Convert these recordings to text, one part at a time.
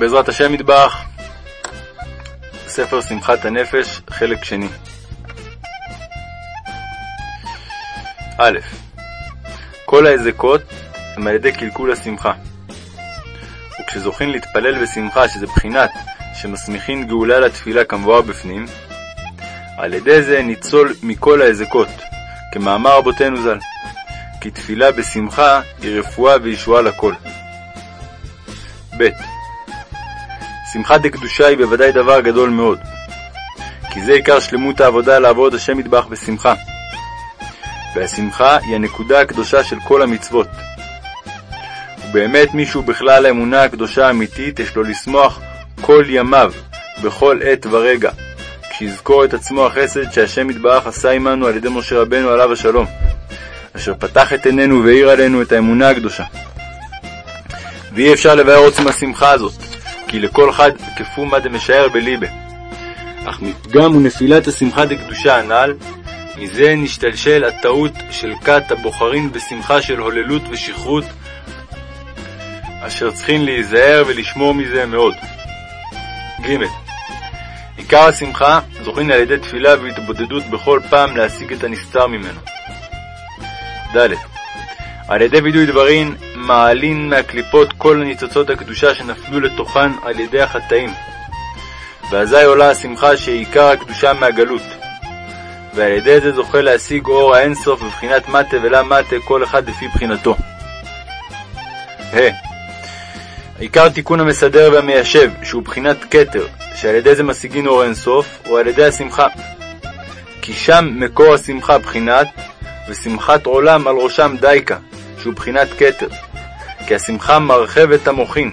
בעזרת השם יתברך, ספר שמחת הנפש, חלק שני. א. כל ההזקות הם על ידי קלקול השמחה. וכשזוכים להתפלל בשמחה, שזה בחינת שמסמיכין גאולה לתפילה כמבואר בפנים, על ידי זה ניצול מכל ההזקות, כמאמר רבותינו ז"ל, כי תפילה בשמחה היא רפואה וישועה לכל. ב. שמחה דקדושה היא בוודאי דבר גדול מאוד, כי זה עיקר שלמות העבודה לעבוד השם מטבח בשמחה. והשמחה היא הנקודה הקדושה של כל המצוות. ובאמת מישהו בכלל האמונה הקדושה האמיתית יש לו לשמוח כל ימיו, בכל עת ורגע, כשיזכור את עצמו החסד שהשם יתברך עשה עמנו על ידי משה רבנו עליו השלום, אשר פתח את עינינו והאיר עלינו את האמונה הקדושה. ואי אפשר לבאר עוצם השמחה הזאת, כי לכל חד כפומה דמשער בליבה. אך מפגם ונפילת השמחה דקדושה הנ"ל, מזה נשתלשל הטעות של כת הבוחרים בשמחה של הוללות ושכרות, אשר צריכים להיזהר ולשמור מזה מאוד. ג. עיקר השמחה זוכין על ידי תפילה והתבודדות בכל פעם להשיג את הנסתר ממנו. ד. על ידי וידוי דברין מעלין מהקליפות כל הניצוצות הקדושה שנפלו לתוכן על ידי החטאים. ואזי עולה השמחה שעיקר הקדושה מהגלות. ועל ידי זה זוכה להשיג אור האינסוף בבחינת מטה ולה מטה כל אחד לפי בחינתו. ה. עיקר תיקון המסדר והמיישב, שהוא בחינת כתר, שעל ידי זה משיגין אור אינסוף, הוא על ידי השמחה. כי שם מקור השמחה בחינת, ושמחת עולם על ראשם דייקה, שהוא בחינת כתר. כי השמחה מרחבת המוחין.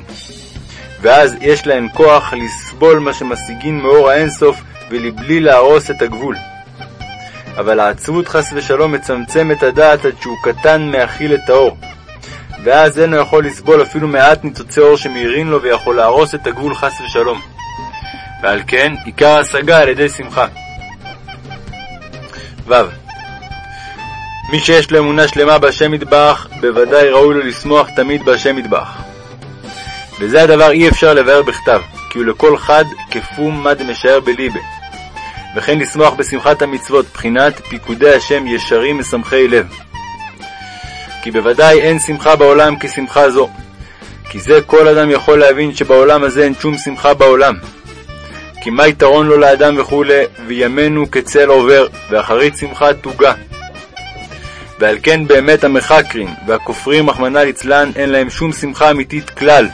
ואז יש להם כוח לסבול מה שמשיגין מאור האינסוף ולבלי להרוס את הגבול. אבל העצבות חס ושלום מצמצם את הדעת עד שהוא קטן מאכיל את האור. ואז אינו יכול לסבול אפילו מעט ניצוצי אור שמאירין לו ויכול להרוס את הגבול חס ושלום. ועל כן, עיקר ההשגה על ידי שמחה. ו. מי שיש לו אמונה שלמה בהשם מטבח, בוודאי ראוי לו לשמוח תמיד בהשם מטבח. וזה הדבר אי אפשר לבאר בכתב, כי הוא לכל חד כפום מה דמשער בליבה. וכן לשמוח בשמחת המצוות, בחינת פיקודי השם ישרים משמחי לב. כי בוודאי אין שמחה בעולם כשמחה זו. כי זה כל אדם יכול להבין שבעולם הזה אין שום שמחה בעולם. כי מה יתרון לו לאדם וכולי, וימינו כצל עובר, ואחרית שמחה תוגה. ועל כן באמת המחקרים והכופרים, רחמנא ליצלן, אין להם שום שמחה אמיתית כלל.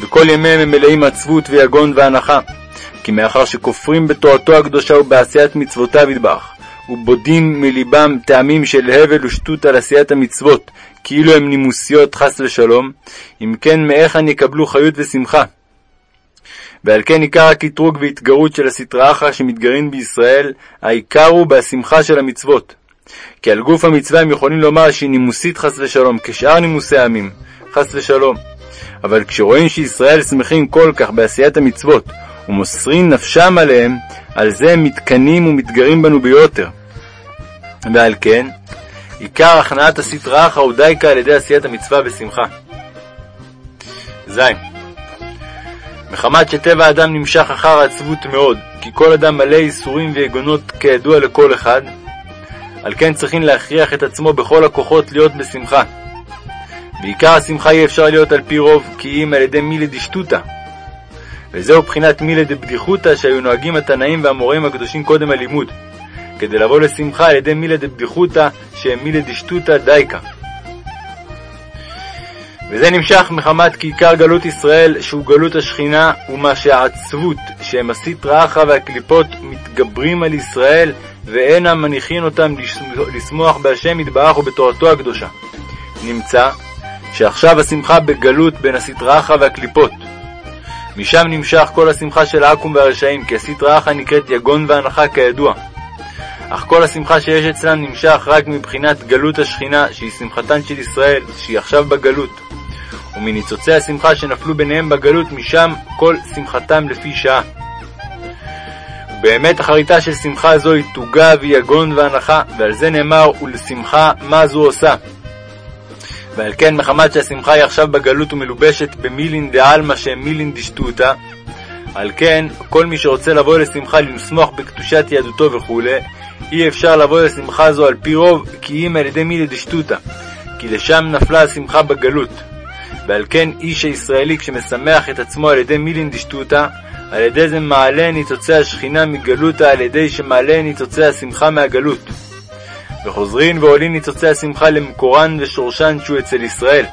וכל ימיהם הם מלאים עצבות ויגון ואנחה. כי מאחר שכופרים בתורתו הקדושה ובעשיית מצוותיו ידבח, ובודים מליבם טעמים של הבל ושטות על עשיית המצוות, כאילו הם נימוסיות חס ושלום, אם כן מאיכן יקבלו חיות ושמחה. ועל כן עיקר הקטרוג והתגרות של הסטרא אחרא בישראל, העיקר הוא בהשמחה של המצוות. כי על גוף המצווה הם יכולים לומר שהיא נימוסית חס ושלום, כשאר נימוסי העמים, חס ושלום. אבל כשרואים שישראל שמחים כל כך בעשיית המצוות, ומוסרים נפשם עליהם, על זה הם מתקנאים ומתגרים בנו ביותר. ועל כן, עיקר הכנעת הסטרא אחרא הוא על ידי עשיית המצווה בשמחה. ז. מחמת שטבע האדם נמשך אחר העצבות מאוד, כי כל אדם מלא ייסורים ויגונות כידוע לכל אחד, על כן צריכים להכריח את עצמו בכל הכוחות להיות בשמחה. ועיקר השמחה אי אפשר להיות על פי רוב, כי אם על ידי מילי דשטותא. וזהו בחינת מילי דבדיחותא שהיו נוהגים התנאים והמוראים הקדושים קודם הלימוד, כדי לבוא לשמחה על ידי מילי דבדיחותא שהם מילי דשטותא דייקה. וזה נמשך מחמת כי עיקר גלות ישראל, שהוא גלות השכינה, ומה שהעצבות, שהם הסטרא אחרא והקליפות, מתגברים על ישראל, ואינם מניחין אותם לשמוח בהשם יתברך ובתורתו הקדושה. נמצא שעכשיו השמחה בגלות בין הסטרא אחרא והקליפות. משם נמשך כל השמחה של העכו"ם והרשעים, כי הסטרא אחרא נקראת יגון והנחה כידוע. אך כל השמחה שיש אצלם נמשך רק מבחינת גלות השכינה, שהיא שמחתן של ישראל, שהיא עכשיו בגלות. ומניצוצי השמחה שנפלו ביניהם בגלות, משם כל שמחתם לפי שעה. באמת אחריתה של שמחה זו היא תוגה ויגון והנחה, ועל זה נאמר, ולשמחה מה זו עושה. ועל כן מחמת שהשמחה היא עכשיו בגלות ומלובשת במילין דעלמא שהם מילין דשטותא, על כן כל מי שרוצה לבוא לשמחה לשמוח בקדושת יהדותו וכו', אי אפשר לבוא לשמחה זו על פי רוב, כי אם על ידי מילי דשטותא, כי לשם נפלה השמחה בגלות. ועל כן איש הישראלי כשמשמח את עצמו על ידי מילין דשטותא, על ידי זה מעלה ניצוצי השכינה מגלותא על ידי שמעלה ניצוצי השמחה מהגלות. וחוזרין ועולין ניצוצי השמחה למקורן ושורשן שהוא אצל ישראל.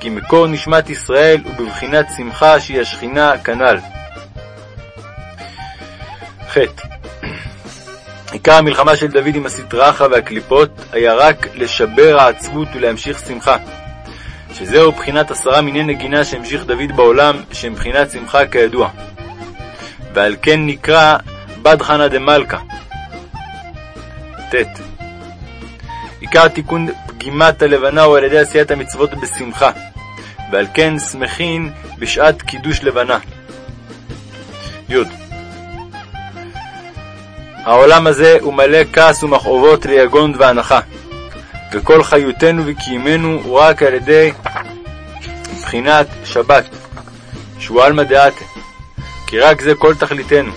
כי מקור נשמת ישראל הוא בבחינת שמחה שהיא השכינה כנ"ל. ח. עיקר המלחמה של דוד עם הסטראחה והקליפות היה רק לשבר העצבות ולהמשיך שמחה. שזהו בחינת עשרה מיני נגינה שהמשיך דוד בעולם, שהם בחינת שמחה כידוע. ועל כן נקרא בד חנא דמלכה. ט. עיקר תיקון פגימת הלבנה הוא על ידי עשיית המצוות בשמחה, ועל כן שמחין בשעת קידוש לבנה. י. העולם הזה הוא מלא כעס ומכאובות ליגון והנחה, וכל חיותנו וקיימנו הוא רק על ידי בחינת שבת, שהוא עלמא דעתה, כי רק זה כל תכליתנו.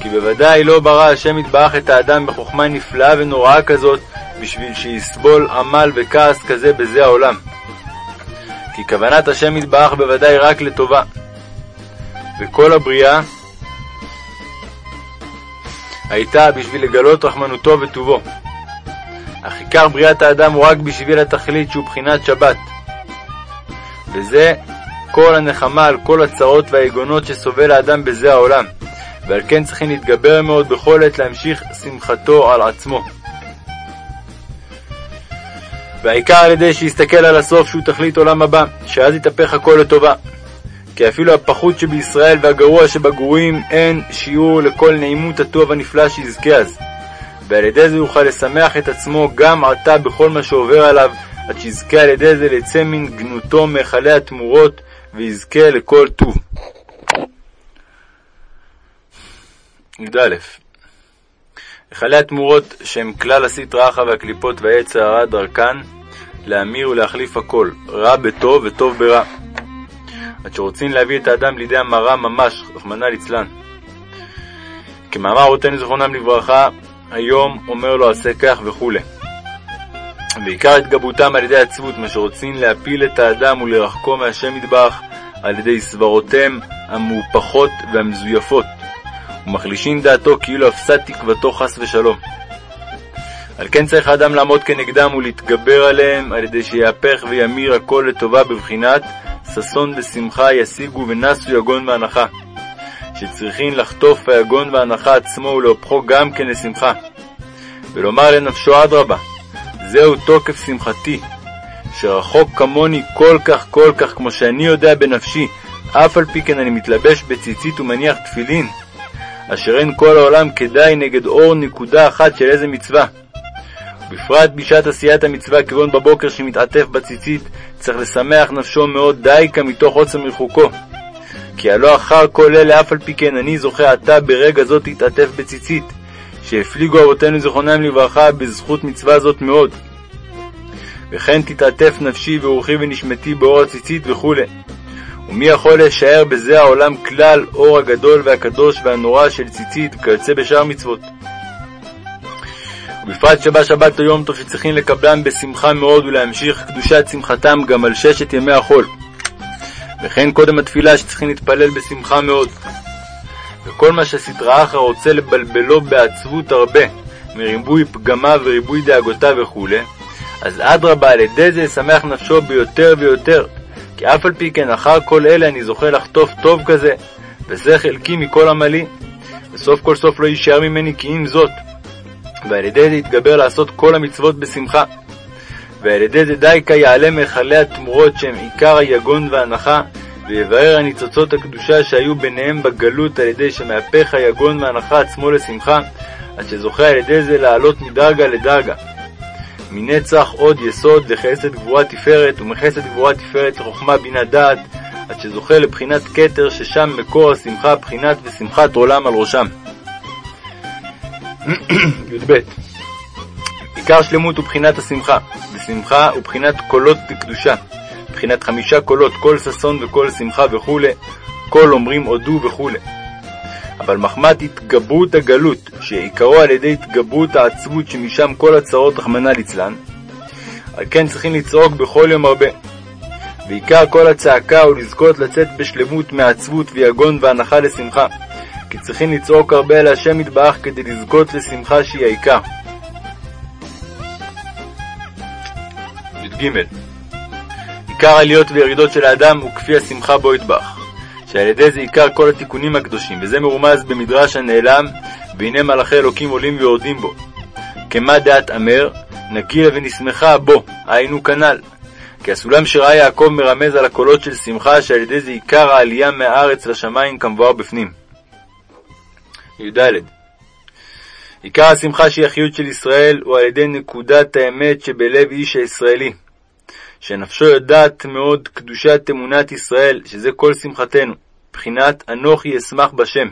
כי בוודאי לא ברא השם יתברך את האדם בחוכמה נפלאה ונוראה כזאת, בשביל שיסבול עמל וכעס כזה בזה העולם. כי כוונת השם יתברך בוודאי רק לטובה. וכל הבריאה הייתה בשביל לגלות רחמנותו וטובו. אך עיקר בריאת האדם הוא רק בשביל התכלית שהוא בחינת שבת. וזה כל הנחמה על כל הצרות והיגונות שסובל האדם בזה העולם, ועל כן צריכים להתגבר מאוד בכל עת להמשיך שמחתו על עצמו. והעיקר על ידי שיסתכל על הסוף שהוא תכלית עולם הבא, שאז יתהפך הכל לטובה. כי אפילו הפחות שבישראל והגרוע שבגרועים אין שיעור לכל נעימות הטוב הנפלא שיזכה אז. ועל ידי זה יוכל לשמח את עצמו גם עתה בכל מה שעובר עליו, עד שיזכה על ידי זה לצא מן גנותו מהיכלי התמורות, ויזכה לכל טוב. י"א היכלי התמורות שהם כלל הסטרא אחא והקליפות והעץ הרע דרכן להמיר ולהחליף הכל, רע בטוב וטוב ברע. עד שרוצים להביא את האדם לידי המרה ממש, רחמנא ליצלן. כמאמר רותינו זכרונם לברכה, היום אומר לו עשה כך וכולי. ועיקר התגברותם על ידי עצבות, מה שרוצים להפיל את האדם ולרחקו מהשם מטבח על ידי סברותיהם המהופכות והמזויפות, ומחלישים דעתו כאילו אפסה תקוותו חס ושלום. על כן צריך האדם לעמוד כנגדם ולהתגבר עליהם על ידי שיהפך וימיר הכל לטובה בבחינת ששון ושמחה ישיגו ונסו יגון ואנחה. שצריכין לחטוף היגון והנחה עצמו ולהופכו גם כן לשמחה. ולומר לנפשו אדרבה, זהו תוקף שמחתי, שרחוק כמוני כל כך כל כך כמו שאני יודע בנפשי, אף על פי כן אני מתלבש בציצית ומניח תפילין, אשר אין כל העולם כדאי נגד אור נקודה אחת של איזה מצווה. בפרט בשעת עשיית המצווה כגון בבוקר שמתעטף בציצית, צריך לשמח נפשו מאוד דייקה מתוך עוצם ריחוקו. כי הלא אחר כל אלה אף על פי כן אני זוכה עתה ברגע זאת להתעטף בציצית, שהפליגו אבותינו זיכרונם לברכה בזכות מצווה זאת מאוד. וכן תתעטף נפשי ורוחי ונשמתי באור הציצית וכו'. ומי יכול לשער בזה העולם כלל אור הגדול והקדוש והנורא של ציצית וכיוצא בשאר מצוות. ובפרט שבא שבת או יום טוב שצריכים לקבלם בשמחה מאוד ולהמשיך קדושת שמחתם גם על ששת ימי החול. וכן קודם התפילה שצריכים להתפלל בשמחה מאוד. וכל מה שסדרה אחר רוצה לבלבלו בעצבות הרבה, מריבוי פגמיו וריבוי דאגותיו וכו', אז אדרבה על ידי זה ישמח נפשו ביותר ויותר, כי אף על פי כן אחר כל אלה אני זוכה לחטוף טוב כזה, וזה חלקי מכל עמלי, וסוף כל סוף לא יישאר ממני כי אם זאת. ועל ידי זה יתגבר לעשות כל המצוות בשמחה. ועל ידי זה יעלה מהיכלי התמורות שהם עיקר היגון והנחה, ויבאר הניצוצות הקדושה שהיו ביניהם בגלות על ידי שמהפך היגון והנחה עצמו לשמחה, עד שזוכה על ידי זה לעלות מדרגה לדרגה. מנצח עוד יסוד לחסד גבורה תפארת, ומחסד גבורה תפארת לחוכמה בינה דעת, עד שזוכה לבחינת כתר ששם מקור השמחה, בחינת ושמחת עולם על ראשם. י"ב עיקר שלמות הוא בחינת השמחה, ושמחה הוא בחינת קולות דקדושה, בחינת חמישה קולות, כל ששון וכל שמחה וכו', כל אומרים הודו וכו'. אבל מחמת התגברות הגלות, שעיקרו על ידי התגברות העצבות שמשם כל הצרות רחמנא ליצלן, על כן צריכים לצעוק בכל יום הרבה. ועיקר כל הצעקה הוא לזכות לצאת בשלמות מעצבות ויגון והנחה לשמחה, כי צריכים לצעוק הרבה אל השם יתברך כדי לזכות לשמחה שהיא העיקר. י"ג עיקר עליות וירידות של האדם הוא כפי השמחה בו יטבח, שעל ידי זה עיקר כל התיקונים הקדושים, וזה מרומז במדרש הנעלם, והנה מלאכי אלוקים עולים ויורדים בו. כמה דעת אמר, נגילה ונשמחה בו, היינו כנ"ל. כי הסולם שראה יעקב מרמז על הקולות של שמחה, שעל ידי זה עיקר העלייה מהארץ לשמיים כמבואר בפנים. י"ד עיקר השמחה שהיא החיות של ישראל הוא על ידי נקודת האמת שבלב איש הישראלי, שנפשו יודעת מאוד קדושת אמונת ישראל, שזה כל שמחתנו, בחינת אנוכי אשמח בשם.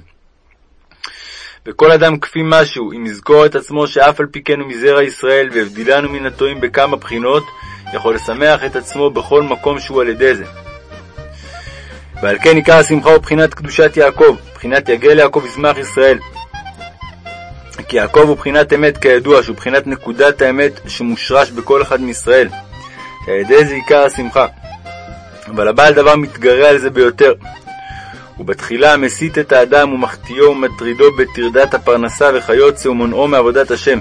וכל אדם כפי משהו, אם יזכור את עצמו שאף על פי כן הוא מזרע ישראל, והבדילנו מן הטועים בכמה בחינות, יכול לשמח את עצמו בכל מקום שהוא על ידי זה. ועל כן עיקר השמחה הוא בחינת קדושת יעקב, בחינת יגל יעקב ישמח ישראל. כי יעקב הוא בחינת אמת כידוע, שהוא בחינת נקודת האמת שמושרש בכל אחד מישראל. שעל ידי זה עיקר השמחה. אבל הבעל דבר מתגרה על זה ביותר. ובתחילה מסית את האדם ומחטיאו ומטרידו בטרדת הפרנסה וכיוצא ומונעו מעבודת השם.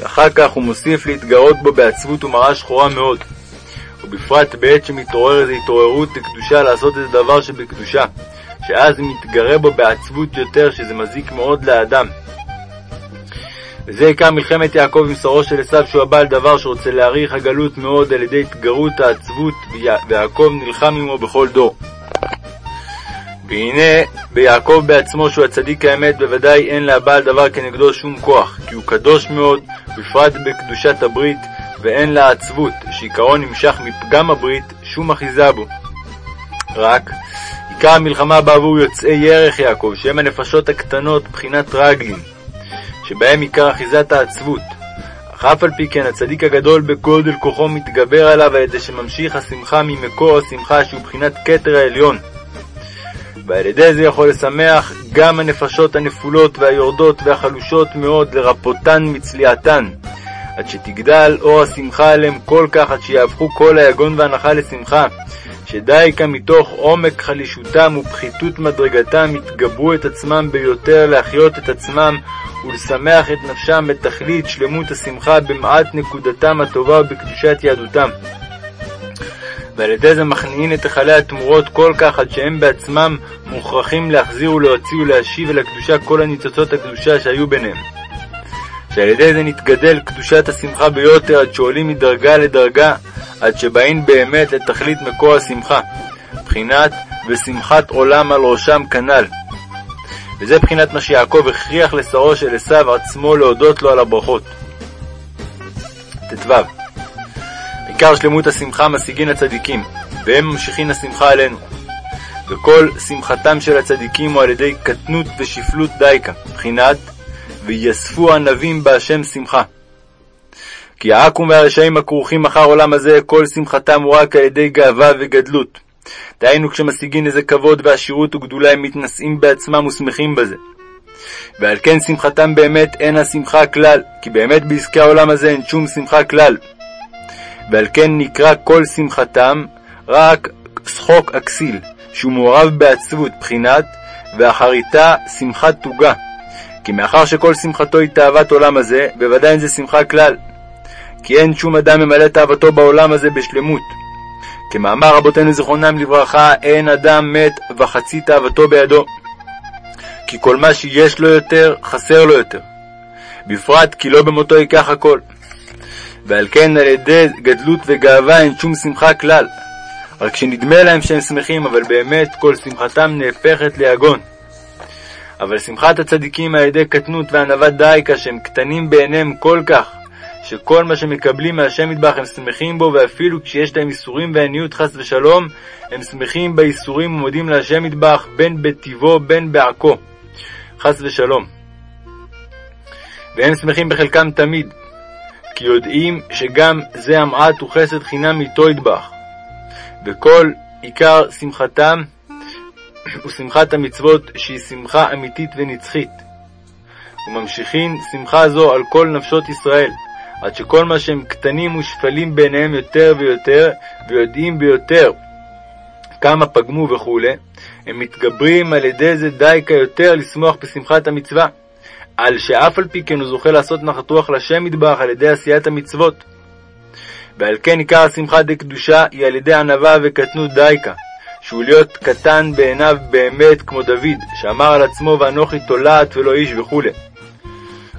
ואחר כך הוא מוסיף להתגרות בו בעצבות ומראה שחורה מאוד. ובפרט בעת שמתעורר איזו התעוררות לקדושה לעשות איזה דבר שבקדושה, שאז מתגרה בו בעצבות יותר, שזה מזיק מאוד לאדם. וזה עיקר מלחמת יעקב עם שרו של עשיו, שהוא הבעל דבר שרוצה להאריך הגלות מאוד על ידי התגרות העצבות, ויעקב נלחם עמו בכל דור. והנה ביעקב בעצמו שהוא הצדיק האמת בוודאי אין להבעל דבר כנגדו שום כוח, כי הוא קדוש מאוד, בפרט בקדושת הברית, ואין לה עצבות, שעיקרו נמשך מפגם הברית, שום אחיזה בו. רק עיקר המלחמה בעבור יוצאי ירך יעקב, שהם הנפשות הקטנות בחינת רגלים, שבהם עיקר אחיזת העצבות. אך אף על פי כן הצדיק הגדול בגודל כוחו מתגבר עליו על ידי שממשיך השמחה ממקור השמחה שהוא בחינת כתר העליון. ועל ידי זה יכול לשמח גם הנפשות הנפולות והיורדות והחלושות מאוד לרפותן מצליעתן, עד שתגדל אור השמחה עליהם כל כך עד שיהפכו כל היגון והנחה לשמחה, שדי כאן מתוך עומק חלישותם ופחיתות מדרגתם יתגברו את עצמם ביותר להחיות את עצמם ולשמח את נפשם בתכלית שלמות השמחה במעט נקודתם הטובה ובקדושת יהדותם. ועל ידי זה מכניעין את היכלי התמורות כל כך עד שהם בעצמם מוכרחים להחזיר ולהוציא ולהשיב אל הקדושה כל הניצוצות הקדושה שהיו ביניהם. שעל ידי זה נתגדל קדושת השמחה ביותר עד שעולים מדרגה לדרגה עד שבאים באמת לתכלית מקור השמחה, בחינת ושמחת עולם על ראשם כנ"ל. וזה בחינת מה שיעקב הכריח לשרו של עשיו עצמו להודות לו על הברכות. ט"ו עיקר שלמות השמחה משיגין הצדיקים, והם ממשיכין השמחה עלינו. וכל שמחתם של הצדיקים הוא על ידי קטנות ושפלות דייקה, בחינת ויאספו ענבים בהשם שמחה. כי העכו"ם והרשעים הכרוכים אחר עולם הזה, כל שמחתם הוא רק על ידי גאווה וגדלות. דהיינו כשמשיגין איזה כבוד ועשירות וגדולה הם מתנשאים בעצמם ושמחים בזה. ועל כן שמחתם באמת אין השמחה כלל, כי באמת בעסקי העולם הזה אין שום שמחה כלל. ועל כן נקרא כל שמחתם רק שחוק אכסיל, שהוא מעורב בעצבות, בחינת ואחריתה שמחת תוגה. כי מאחר שכל שמחתו היא תאוות עולם הזה, בוודאי אין זה שמחה כלל. כי אין שום אדם ממלא תאוותו בעולם הזה בשלמות. כמאמר רבותינו זיכרונם לברכה, אין אדם מת וחצי תאוותו בידו. כי כל מה שיש לו יותר, חסר לו יותר. בפרט כי לא במותו ייקח הכל. ועל כן על ידי גדלות וגאווה אין שום שמחה כלל. רק שנדמה להם שהם שמחים, אבל באמת כל שמחתם נהפכת ליגון. אבל שמחת הצדיקים על ידי קטנות וענוות דייקה שהם קטנים בעיניהם כל כך, שכל מה שמקבלים מהשם מטבח הם שמחים בו, ואפילו כשיש להם איסורים ועניות חס ושלום, הם שמחים באיסורים ומודים להשם מטבח, בין בטיבו בין בעכו, חס ושלום. והם שמחים בחלקם תמיד, כי יודעים שגם זה המעט הוא חסד חינם איתו ידבח, וכל עיקר שמחתם הוא שמחת המצוות שהיא שמחה אמיתית ונצחית. וממשיכין שמחה זו על כל נפשות ישראל, עד שכל מה שהם קטנים ושפלים בעיניהם יותר ויותר, ויודעים ביותר כמה פגמו וכו', הם מתגברים על ידי זה דייקה יותר לשמוח בשמחת המצווה, על שאף על פי כן הוא זוכה לעשות נחת רוח לשם מטבח על ידי עשיית המצוות. ועל כן עיקר השמחה דקדושה היא על ידי ענווה וקטנות דייקה, שהוא להיות קטן בעיניו באמת כמו דוד, שאמר על עצמו ואנוכי תולעת ולא איש וכו'.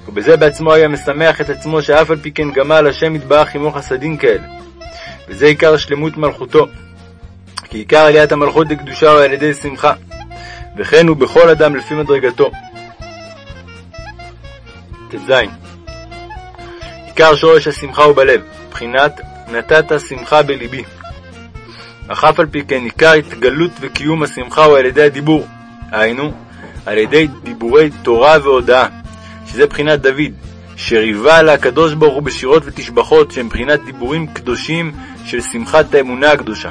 ובזה בעצמו היה משמח את עצמו שאף על פי כן גמל השם יתברך עמו חסדים כאלה. וזה עיקר שלמות מלכותו. כי עיקר עליית המלכות לקדושה הוא על ידי שמחה, וכן הוא בכל אדם לפי מדרגתו. ט"ז עיקר שורש השמחה הוא בלב, בחינת נתת שמחה בלבי. אך אף על פי כן עיקר התגלות וקיום השמחה הוא על ידי הדיבור, היינו, על ידי דיבורי תורה והודאה, שזה בחינת דוד, שריבה לקדוש ברוך הוא בשירות ותשבחות, שהם בחינת דיבורים קדושים של שמחת האמונה הקדושה.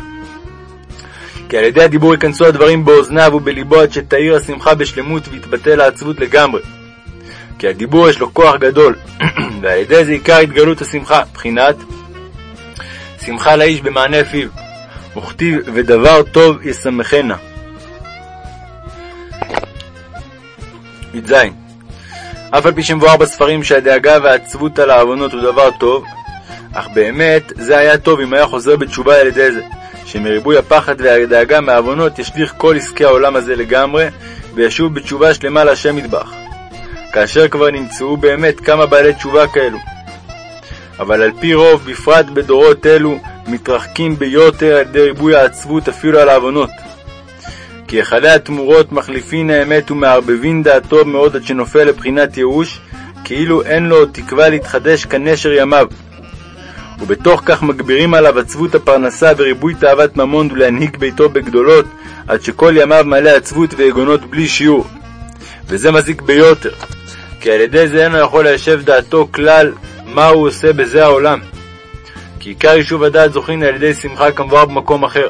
כי על ידי הדיבור ייכנסו הדברים באוזניו ובליבו עד שתאיר השמחה בשלמות ויתבטל העצבות לגמרי. כי הדיבור יש לו כוח גדול, ועל ידי זה עיקר התגלות השמחה, בחינת שמחה לאיש במענה פיו, וכתיב ודבר טוב ישמחנה. י"ז אף על פי שמבואר בספרים שהדאגה והעצבות על העוונות הוא דבר טוב, אך באמת זה היה טוב אם היה חוזר בתשובה על ידי זה, שמריבוי הפחד והדאגה מהעוונות ישליך כל עסקי העולם הזה לגמרי, וישוב בתשובה שלמה להשם מטבח. כאשר כבר נמצאו באמת כמה בעלי תשובה כאלו. אבל על פי רוב, בפרט בדורות אלו, מתרחקים ביותר על ידי ריבוי העצבות אפילו על העוונות. כי היכלי התמורות מחליפין האמת ומערבבין דעתו מאוד עד שנופל לבחינת ייאוש, כאילו אין לו עוד תקווה להתחדש כנשר ימיו. ובתוך כך מגבירים עליו עצבות הפרנסה וריבוי תאוות ממון ולהנהיג ביתו בגדולות, עד שכל ימיו מלא עצבות ויגונות בלי שיעור. וזה מזיק ביותר, כי על ידי זה אינו יכול ליישב דעתו כלל מה הוא עושה בזה העולם. כי עיקר יישוב הדעת זוכין על ידי שמחה כמבואר במקום אחר.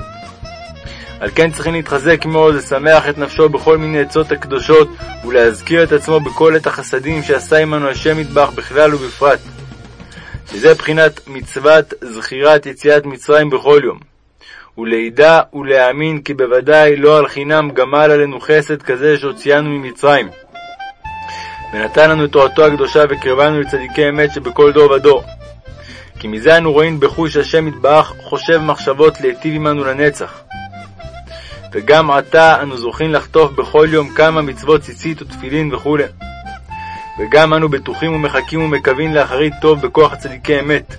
על כן צריכים להתחזק מאוד, לשמח את נפשו בכל מיני עצות הקדושות, ולהזכיר את עצמו בכל עת החסדים שעשה עמנו השם מטבח בכלל ובפרט. שזה בחינת מצוות זכירת יציאת מצרים בכל יום. ולידע ולהאמין כי בוודאי לא על חינם גמל עלינו חסד כזה שהוציאנו ממצרים. ונתן לנו תורתו הקדושה וקרבנו לצדיקי אמת שבכל דור ודור. כי מזה אנו רואים בחוש השם יתברך חושב מחשבות להיטיב עמנו לנצח. וגם עתה אנו זוכים לחטוף בכל יום כמה מצוות ציצית ותפילין וכו'. וגם אנו בטוחים ומחכים ומקווים לאחרית טוב בכוח הצדיקי אמת.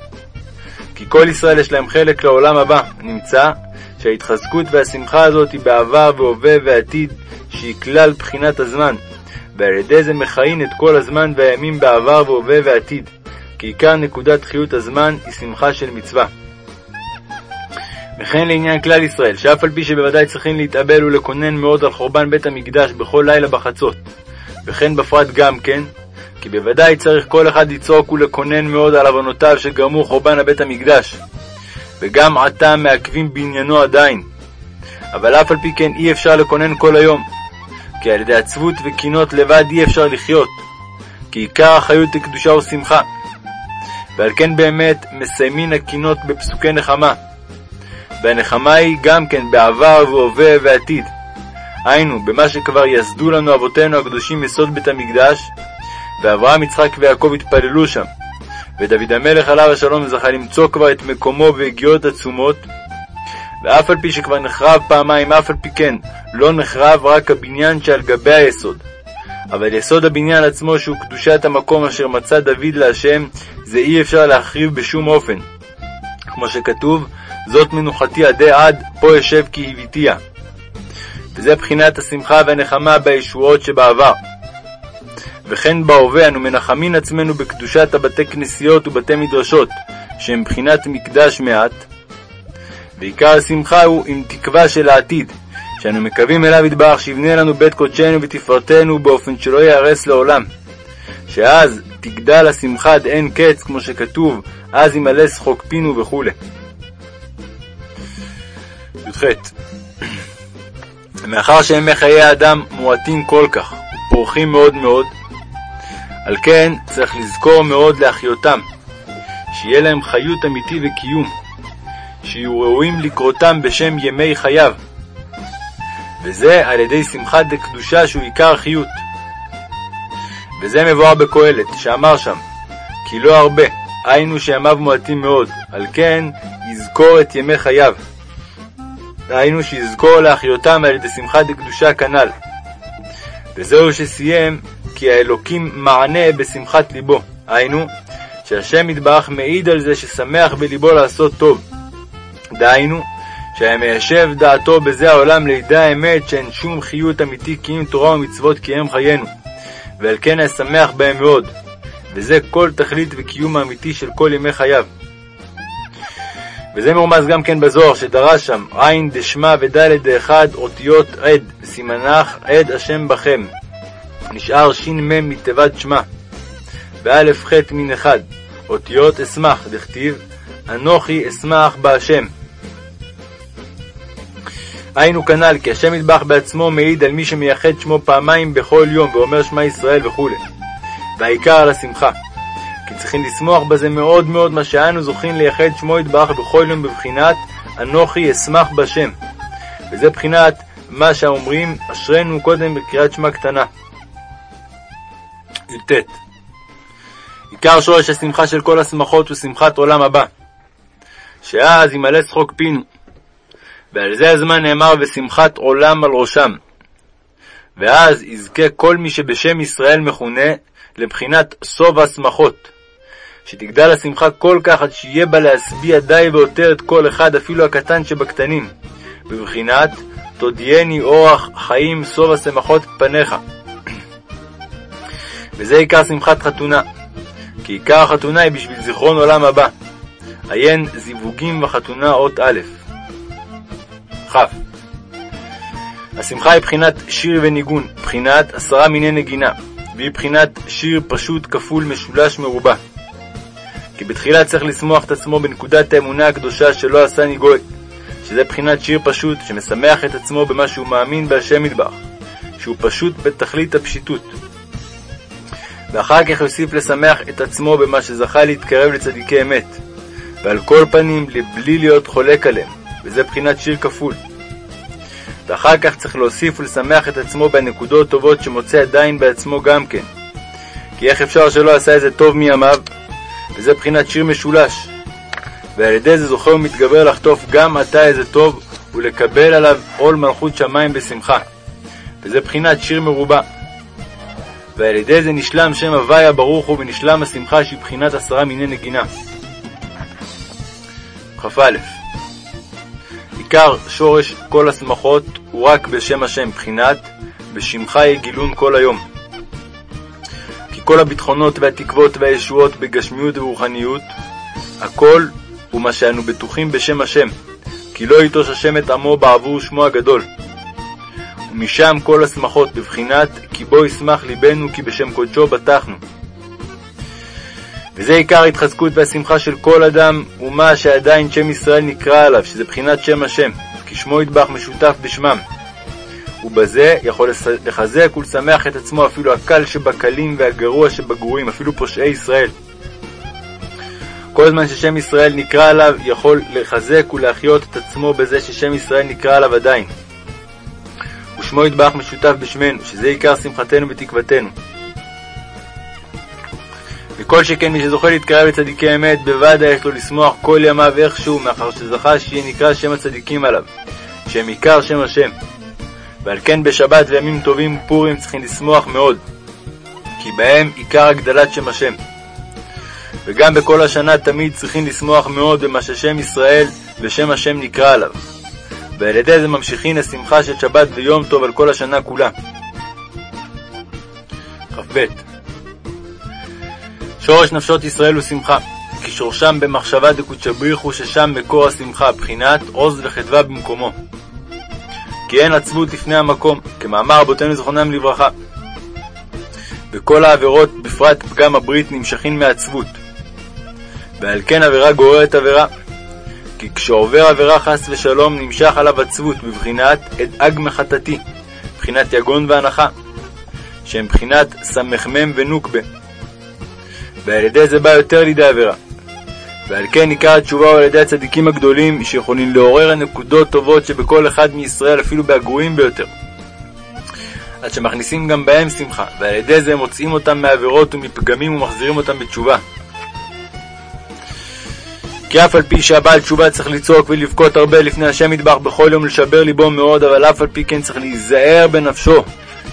כי כל ישראל יש להם חלק לעולם הבא. נמצא שההתחזקות והשמחה הזאת היא בעבר והווה ועתיד, שהיא כלל בחינת הזמן, ועל ידי זה מכהן את כל הזמן והימים בעבר והווה ועתיד, כי עיקר נקודת חיות הזמן היא שמחה של מצווה. וכן לעניין כלל ישראל, שאף על פי שבוודאי צריכים להתאבל ולקונן מאוד על חורבן בית המקדש בכל לילה בחצות, וכן בפרט גם כן, כי בוודאי צריך כל אחד לצעוק ולקונן מאוד על עוונותיו שגרמו חורבן הבית המקדש, וגם עתה מעכבים בעניינו עדיין. אבל אף על פי כן אי אפשר לקונן כל היום, כי על ידי עצבות וקינות לבד אי אפשר לחיות, כי עיקר החיות לקדושה ושמחה. ועל כן באמת מסיימין הקינות בפסוקי נחמה. והנחמה היא גם כן בעבר והווה ועתיד. היינו, במה שכבר יסדו לנו אבותינו הקדושים יסוד בית המקדש, ואברהם, יצחק ויעקב התפללו שם, ודוד המלך עליו השלום זכה למצוא כבר את מקומו והגיעות עצומות, ואף על פי שכבר נחרב פעמיים, אף על פי כן לא נחרב רק הבניין שעל גבי היסוד. אבל יסוד הבניין עצמו, שהוא קדושת המקום אשר מצא דוד להשם, זה אי אפשר להחריב בשום אופן. כמו שכתוב, זאת מנוחתי עדי עד, פה יושב כי הביתיה. וזה בחינת השמחה והנחמה בישועות שבעבר. וכן בהווה אנו מנחמין עצמנו בקדושת הבתי כנסיות ובתי מדרשות, שהם בחינת מקדש מעט. ועיקר השמחה הוא עם תקווה של העתיד, שאנו מקווים אליו יתברך שיבנה לנו בית קודשנו ותפארתנו באופן שלא ייהרס לעולם. שאז תגדל השמחה עד אין קץ, כמו שכתוב, אז ימלא שחוק פינו וכו'. י"ח מאחר שימי חיי האדם מועטים כל כך, פורחים מאוד מאוד, על כן צריך לזכור מאוד להחיותם, שיהיה להם חיות אמיתי וקיום, שיהיו ראויים לקרותם בשם ימי חייו, וזה על ידי שמחת דקדושה שהוא עיקר חיות. וזה מבואר בקהלת, שאמר שם, כי לא הרבה, היינו שימיו מועטים מאוד, על כן יזכור את ימי חייו. היינו שיזכור להחיותם על ידי שמחת דקדושה כנ"ל. וזהו שסיים, כי האלוקים מענה בשמחת ליבו. היינו, שהשם יתברך מעיד על זה ששמח בליבו לעשות טוב. דהיינו, שהיה מיישב דעתו בזה העולם לידע האמת שאין שום חיות אמיתי כי אם תורה ומצוות כי הם חיינו, ועל כן היה שמח בהם מאוד, וזה כל תכלית וקיום האמיתי של כל ימי חייו. וזה מרומז גם כן בזוהר שדרש שם, עין דשמא ודלת דאחד אותיות עד, סימנך עד השם בכם. נשאר ש"מ מתיבת שמע, באלף ח' מן אחד, אותיות אשמח, דכתיב, אנוכי אשמח בהשם. היינו כנ"ל, כי השם ידבח בעצמו מעיד על מי שמייחד שמו פעמיים בכל יום ואומר שמע ישראל וכו'. והעיקר על השמחה. כי צריכים לשמוח בזה מאוד מאוד מה שאנו זוכים לייחד שמו ידבח בכל יום בבחינת אנוכי אשמח בשם. וזה בחינת מה שאומרים אשרינו קודם בקריאת שמע קטנה. י"ט עיקר שורש השמחה של כל השמחות הוא שמחת עולם הבא. שאז ימלא שחוק פינו. ועל זה הזמן נאמר ושמחת עולם על ראשם. ואז יזכה כל מי שבשם ישראל מכונה לבחינת סוב השמחות, שתגדל השמחה כל כך עד שיהיה בה להשביע די ויותר את כל אחד, אפילו הקטן שבקטנים, בבחינת תודיעני אורח חיים סוב השמחות פניך. וזה עיקר שמחת חתונה, כי עיקר החתונה היא בשביל זיכרון עולם הבא. עיין זיווגים בחתונה אות א'. כ. השמחה היא בחינת שיר וניגון, בחינת עשרה מיני נגינה, והיא בחינת שיר פשוט כפול משולש מרובע. כי בתחילה צריך לשמוח את עצמו בנקודת האמונה הקדושה שלא עשני גוי, שזה בחינת שיר פשוט שמשמח את עצמו במה שהוא מאמין בהשם מטבח, שהוא פשוט בתכלית הפשיטות. ואחר כך יוסיף לשמח את עצמו במה שזכה להתקרב לצדיקי אמת, ועל כל פנים לבלי להיות חולק עליהם, וזה בחינת שיר כפול. ואחר כך צריך להוסיף ולשמח את עצמו בנקודות טובות שמוצא עדיין בעצמו גם כן. כי איך אפשר שלא עשה איזה טוב מימיו? וזה בחינת שיר משולש. ועל ידי זה זוכה ומתגבר לחטוף גם עתה איזה טוב ולקבל עליו עול מלכות שמיים בשמחה. וזה בחינת שיר מרובע. ועל ידי זה נשלם שם הוויה ברוך הוא ונשלם השמחה שהיא בחינת עשרה מיני נגינה. כ"א עיקר שורש כל השמחות הוא רק בשם השם, בחינת בשמך יגילון כל היום. כי כל הביטחונות והתקוות והישועות בגשמיות ורוחניות, הכל הוא מה שאנו בטוחים בשם השם, כי לא יטוש השם את עמו בעבור שמו הגדול. ומשם כל השמחות בבחינת כי בו ישמח ליבנו כי בשם קודשו בטחנו. וזה עיקר ההתחזקות והשמחה של כל אדם, ומה שעדיין שם ישראל נקרא עליו, שזה בחינת שם השם, כי שמו ידבח משותף בשמם. ובזה יכול לחזק ולשמח את עצמו אפילו הקל שבקלים והגרוע שבגרועים, אפילו פושעי ישראל. כל זמן ששם ישראל נקרא עליו, יכול לחזק ולהחיות את עצמו בזה ששם ישראל נקרא עליו עדיין. ושמו ידבח משותף בשמנו, שזה עיקר שמחתנו ותקוותנו. וכל שכן מי שזוכה להתקרב לצדיקי אמת, בוודאי יש לו לשמוח כל ימיו איכשהו, מאחר שזכה שיהיה נקרא שם הצדיקים עליו, שהם עיקר שם השם. ועל כן בשבת וימים טובים פורים צריכים לשמוח מאוד, כי בהם עיקר הגדלת שם השם. וגם בכל השנה תמיד צריכים לשמוח מאוד במה ששם ישראל ושם השם נקרא עליו. ועל ידי זה ממשיכין השמחה של שבת ויום טוב על כל השנה כולה. כ"ב שורש נפשות ישראל הוא שמחה, כי שורשם במחשבה דקודשא בריחו ששם מקור השמחה, בחינת עוז וחדווה במקומו. כי אין עצבות לפני המקום, כמאמר רבותינו זכרונם לברכה. וכל העבירות, בפרט פגם הברית, נמשכין מעצבות. ועל כן עבירה גוררת עבירה. כי כשעובר עבירה חס ושלום נמשך עליו עצבות בבחינת אדאג מחטאתי, בחינת יגון והנחה, שהם בחינת סמ"ם ונוקבה. ועל ידי זה בא יותר לידי עבירה. ועל כן עיקר התשובה הוא על ידי הצדיקים הגדולים, שיכולים לעורר הנקודות טובות שבכל אחד מישראל, אפילו בהגרועים ביותר. עד שמכניסים גם בהם שמחה, ועל ידי זה מוצאים אותם מעבירות ומפגמים ומחזירים אותם בתשובה. כי אף על פי שהבעל תשובה צריך לצעוק ולבכות הרבה לפני השם מטבח בכל יום לשבר ליבו מאוד, אבל אף על פי כן צריך להיזהר בנפשו,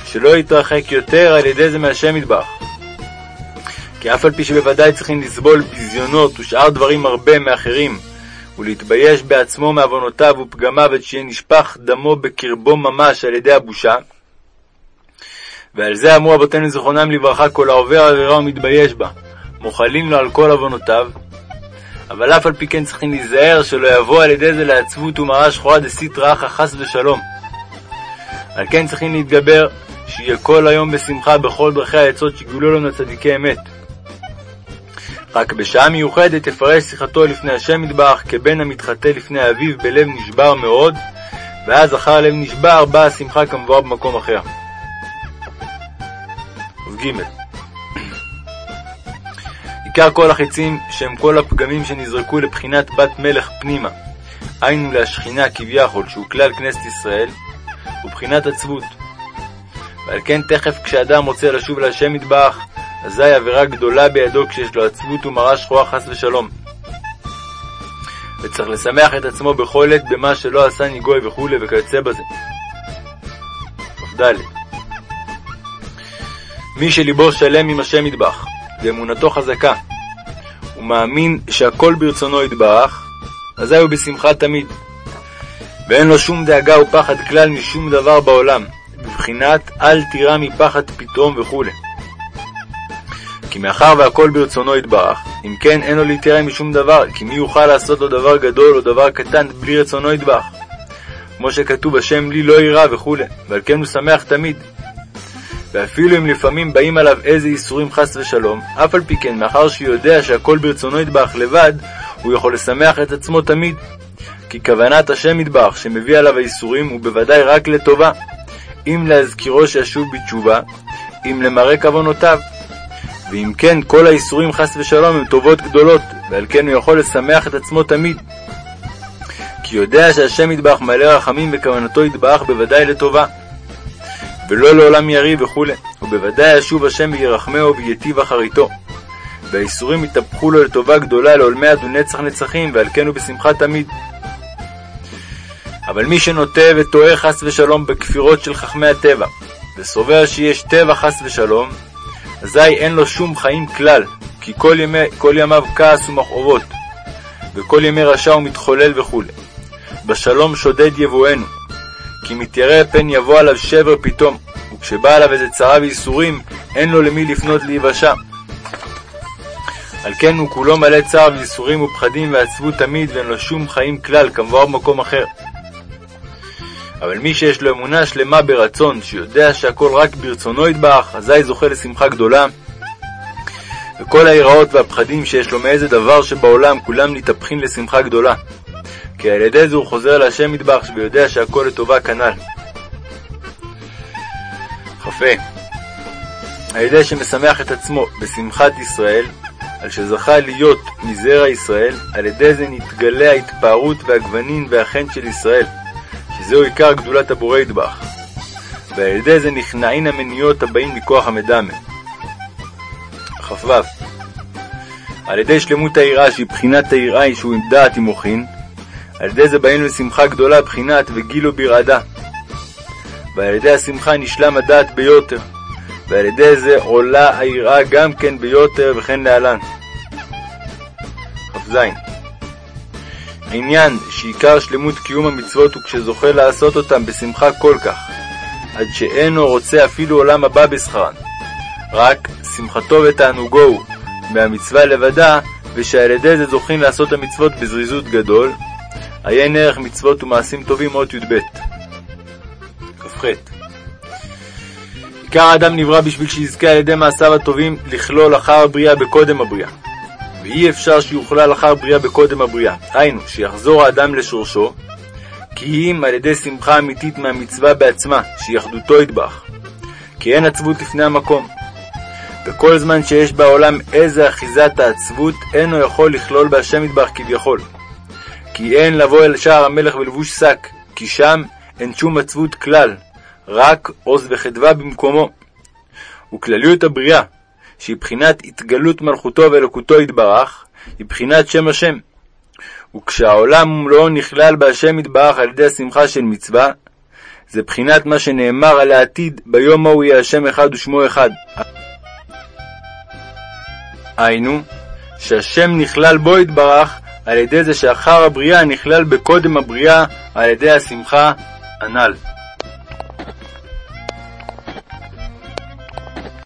שלא יתרחק יותר על ידי זה מהשם מטבח. כי אף על פי שבוודאי צריכים לסבול ביזיונות ושאר דברים הרבה מאחרים, ולהתבייש בעצמו מעוונותיו ופגמיו עד שיהיה נשפך דמו בקרבו ממש על ידי הבושה. ועל זה אמרו אבותינו זיכרונם לברכה כל העובר עבירה ומתבייש בה, מוחלים לו על כל עוונותיו, אבל אף על פי כן צריכים להיזהר שלא יבוא על ידי זה לעצבות ומראה שחורה דסית אחא חס ושלום. על כן צריכים להתגבר, שיהיה כל היום בשמחה בכל דרכי העצות שגילו לנו צדיקי אמת. רק בשעה מיוחדת יפרש שיחתו לפני השם מטבח, כבן המתחטא לפני אביו בלב נשבר מאוד, ואז אחר לב נשבר באה השמחה כמבואר במקום אחר. ג. עיקר כל החיצים שהם כל הפגמים שנזרקו לבחינת בת מלך פנימה, היינו להשכינה כביכול, שהוא כלל כנסת ישראל, ובחינת עצבות. ועל כן תכף כשאדם רוצה לשוב להשם מטבח, אזי עבירה גדולה בידו כשיש לו עצבות ומראה שחורה חס ושלום. וצריך לשמח את עצמו בכל עת במה שלא עשה ניגוי וכו' וכיוצא בזה. כ"ד מי שליבו שלם עם השם ידבח, ואמונתו חזקה, ומאמין שהכל ברצונו יתברך, אזי הוא בשמחה תמיד. ואין לו שום דאגה ופחד כלל משום דבר בעולם, בבחינת אל תירא מפחד פתאום וכו'. כי מאחר והכל ברצונו יתברך, אם כן אין לו להתיירא משום דבר, כי מי יוכל לעשות לו דבר גדול או דבר קטן בלי רצונו יתברך? כמו שכתוב השם לי לא יירא וכו', ועל כן הוא שמח תמיד. ואפילו אם לפעמים באים עליו איזה איסורים חס ושלום, אף על פי כן, מאחר שהוא יודע שהכל ברצונו יתברך לבד, הוא יכול לשמח את עצמו תמיד. כי כוונת השם יתברך שמביא עליו האיסורים הוא בוודאי רק לטובה, אם להזכירו שישוב בתשובה, אם למראה כוונותיו. ואם כן, כל האיסורים חס ושלום הם טובות גדולות, ועל כן הוא יכול לשמח את עצמו תמיד. כי יודע שהשם יתברך מלא רחמים וכוונתו יתברך בוודאי לטובה. ולא לעולם יריב וכו', ובוודאי ישוב השם וירחמהו וייטיב אחריתו. והאיסורים יתהפכו לו לטובה גדולה לעולמי עד ונצח נצחים, ועל כן הוא בשמחה תמיד. אבל מי שנוטה וטועה חס ושלום בכפירות של חכמי הטבע, וסובר שיש טבע חס ושלום, אזי אין לו שום חיים כלל, כי כל, ימי, כל ימיו כעס ומכאובות, וכל ימי רשע ומתחולל וכו'. בשלום שודד יבואנו, כי מתיירא פן יבוא עליו שבר פתאום, וכשבא עליו איזה צרה וייסורים, אין לו למי לפנות להיוושע. על כן הוא כולו מלא צער וייסורים ופחדים ועצבות תמיד, ואין לו שום חיים כלל, כמבואר במקום אחר. אבל מי שיש לו אמונה שלמה ברצון, שיודע שהכל רק ברצונו יתברך, אזי זוכה לשמחה גדולה. וכל היראות והפחדים שיש לו מאיזה דבר שבעולם, כולם מתהפכים לשמחה גדולה. כי על ידי זה הוא חוזר להשם מטבח, ויודע שהכל לטובה כנ"ל. כ"ה על ידי שמשמח את עצמו בשמחת ישראל, על שזכה להיות מזרע ישראל, על ידי זה נתגלה ההתפארות והגוונין והחן של ישראל, שזהו עיקר גדולת הבורא ידבח. ועל ידי זה נכנעין המניות הבאים מכוח המדמה. כ"ו על ידי שלמות היראה, שהיא בחינת היראה שהוא עם דעת עם מוחין, על ידי זה באים לשמחה גדולה בחינת וגילו ברעדה. ועל ידי השמחה נשלם הדעת ביותר, ועל ידי זה עולה היראה גם כן ביותר וכן להלן. כ"ז עניין שעיקר שלמות קיום המצוות הוא כשזוכה לעשות אותם בשמחה כל כך, עד שאינו רוצה אפילו עולם הבא בשכרן. רק שמחתו ותענוגו הוא מהמצווה לבדה, ושעל ידי זה זוכים לעשות המצוות בזריזות גדול, עיין ערך מצוות ומעשים טובים אות י"ב. כ"ח עיקר האדם נברא בשביל שיזכה על ידי מעשיו הטובים לכלול אחר הבריאה בקודם הבריאה. ואי אפשר שיוכלל אחר בריאה בקודם הבריאה. היינו, שיחזור האדם לשורשו, כי אם על ידי שמחה אמיתית מהמצווה בעצמה, שהיא אחדותו ידבח. כי אין עצבות לפני המקום. וכל זמן שיש בעולם איזה אחיזת העצבות, אינו יכול לכלול בהשם ידבח כביכול. כי אין לבוא אל שער המלך בלבוש שק, כי שם אין שום עצבות כלל, רק עוז וחדווה במקומו. וכלליות הבריאה, שהיא בחינת התגלות מלכותו ואלוקותו יתברך, היא בחינת שם השם. וכשהעולם ומלואו נכלל בהשם יתברך על ידי השמחה של מצווה, זה בחינת מה שנאמר על העתיד, ביום ההוא יהיה השם אחד ושמו אחד. היינו, שהשם נכלל בו יתברך על ידי זה שאחר הבריאה נכלל בקודם הבריאה על ידי השמחה הנ"ל.